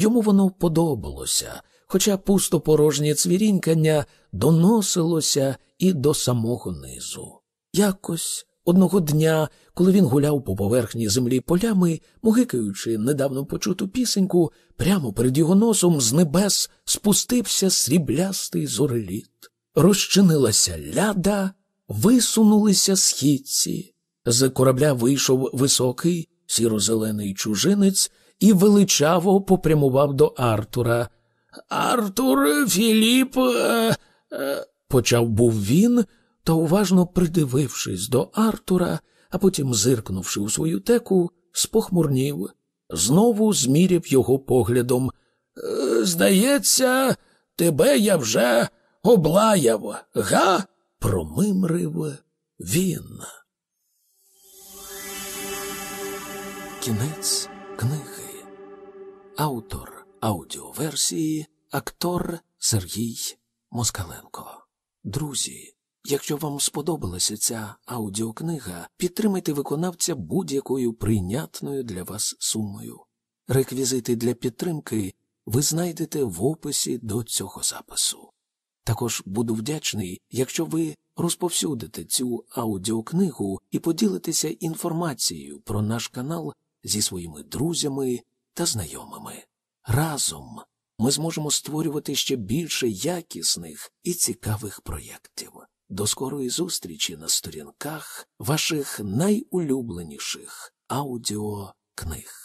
Йому воно подобалося, хоча пустопорожнє цвірінькання доносилося і до самого низу. Якось одного дня, коли він гуляв по поверхні землі полями, мугикаючи недавно почуту пісеньку, прямо перед його носом з небес спустився сріблястий зореліт. Розчинилася ляда, висунулися східці. З корабля вийшов високий сіро-зелений чужинець і величаво попрямував до Артура. Артур Філіп. Е, е, почав був він, та уважно придивившись до Артура, а потім, зиркнувши у свою теку, спохмурнів, знову зміряв його поглядом. «Е, Здається, тебе я вже облаяв, га? промимрив він. Кінець книги. Автор аудіоверсії, актор Сергій Москаленко. Друзі, якщо вам сподобалася ця аудіокнига, підтримайте виконавця будь-якою прийнятною для вас сумою. Реквізити для підтримки ви знайдете в описі до цього запису. Також буду вдячний, якщо ви розповсюдите цю аудіокнигу і поділитеся інформацією про наш канал зі своїми друзями та знайомими. Разом ми зможемо створювати ще більше якісних і цікавих проєктів. До скорої зустрічі на сторінках ваших найулюбленіших аудіокниг.